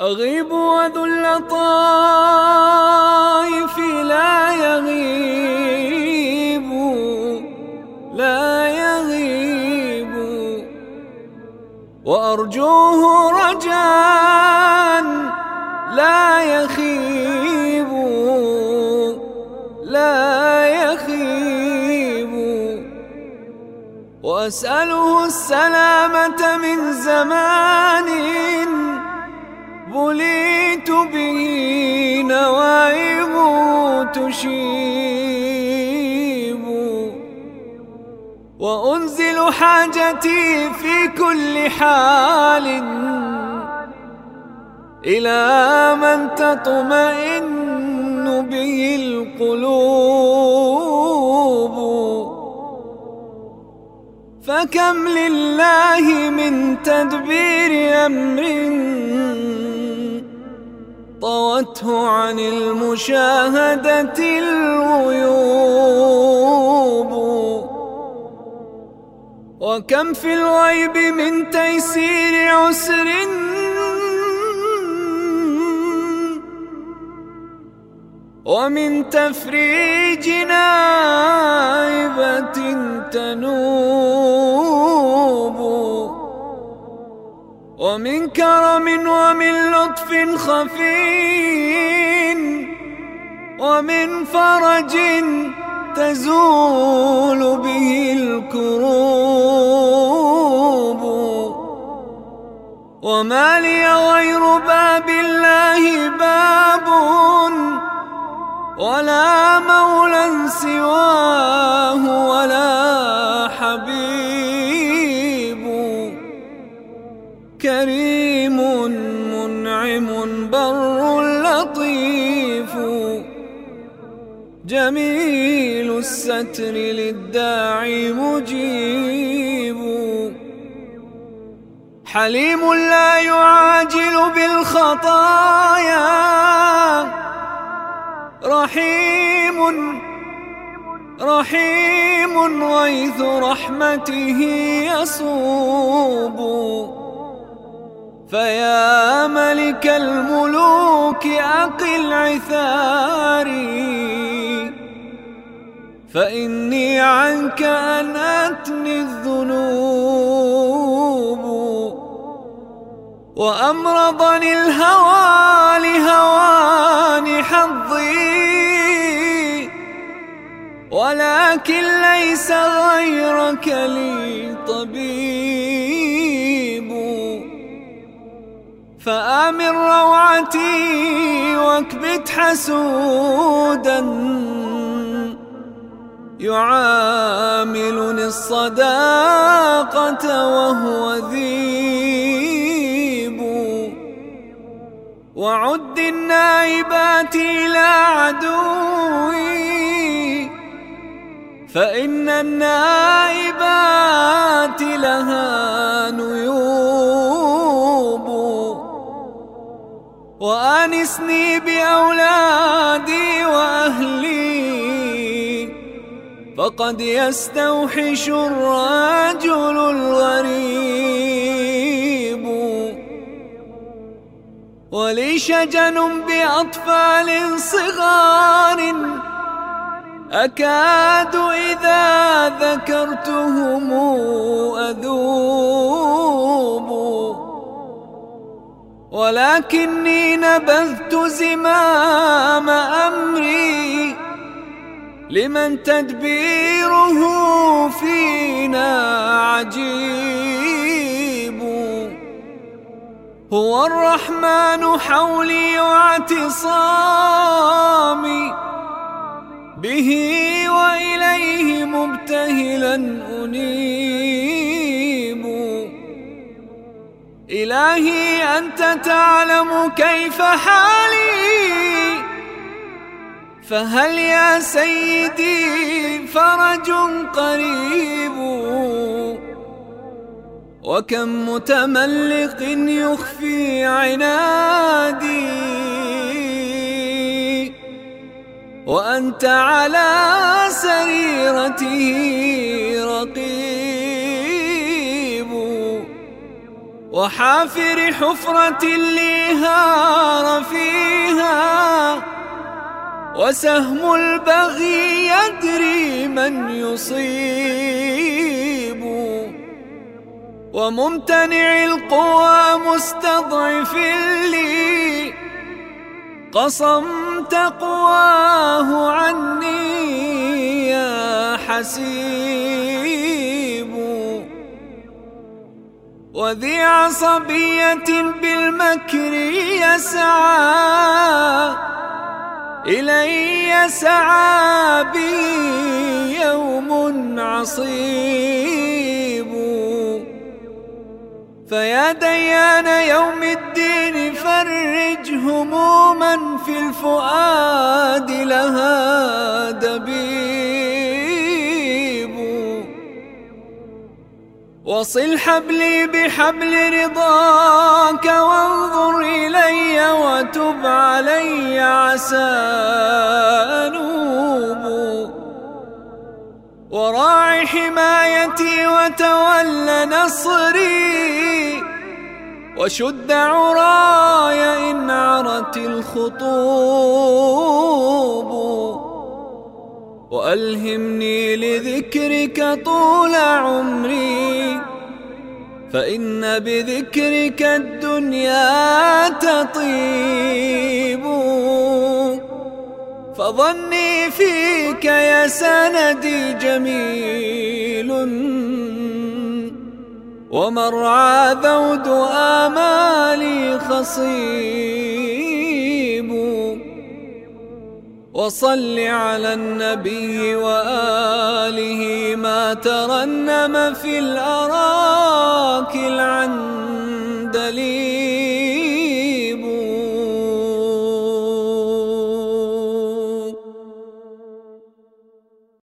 أغيب وذو اللطائف لا يغيب لا يغيب. وأرجوه رجاء لا يخيب لا يخيب. وأسأله السلامة من زمان بليت به نوائب تشيب. وأنزل حاجتي في كل حال. إلى من تطمئن به القلوب. فكم لله من تدبير أمر طوته عن المشاهدة الغيوب وكم في الغيب من تيسير عسر. ومن تفريج نائبة تنوب. ومن كرم ومن لطف خفي ومن فرج تزول به الكروب وما لي غير باب الله باب ولا مولى سواه ولا حبيب كريم منعم بر لطيف جميل الستر للداعي مجيب حليم لا يعاجل بالخطايا رحيم رحيم غيث رحمته يصوب فيا ملك الملوك أقل عثاري فإني عنك أن أتني الذنوب وأمرضني الهوى لهوان حظي. ولكن ليس غيرك لي. فآمن روعتي واكبت حسودا. يعاملني الصداقة وهو ذيب. وعد النائبات إلى عدوي. فإن النائبات لها نيوب وآنسني بأولادي وأهلي. فقد يستوحش الرجل الغريب. ولي شجن بأطفال صغار أكاد إذا ذكرتهم أذوب. ولكني نبذت زمام أمري لمن تدبيره فينا عجيب. هو الرحمن حولي واعتصامي به وإليه مبتهلا أنيب. إلهي أنت تعلم كيف حالي. فهل يا سيدي فرج قريب؟ وكم متملق يخفي عنادي. وأنت على سريرته رقيب وحافر حفرة لي هار فيها وسهم البغي يدري من يصيب. وممتنع القوى مستضعف لي قصمت قواه عني يا حسيب. وذي عصبية بالمكر يسعى إلي سعى بي يوم عصيب. فيا ديان يوم الدين فرج هموما في الفؤاد لها دبيب وصل حبلي بحبل رضاك وانظر إلي وتب علي عسى أنوب. وراعي حمايتي وتول نصري وشد عراي إن عرت الخطوب. وألهمني لذكرك طول عمري فإن بذكرك الدنيا تطيب. فظني فيك يا سندي جميل. ومرعى ذود آمالي خصيب. وصل على النبي وآله ما ترنم في الأراك العندليل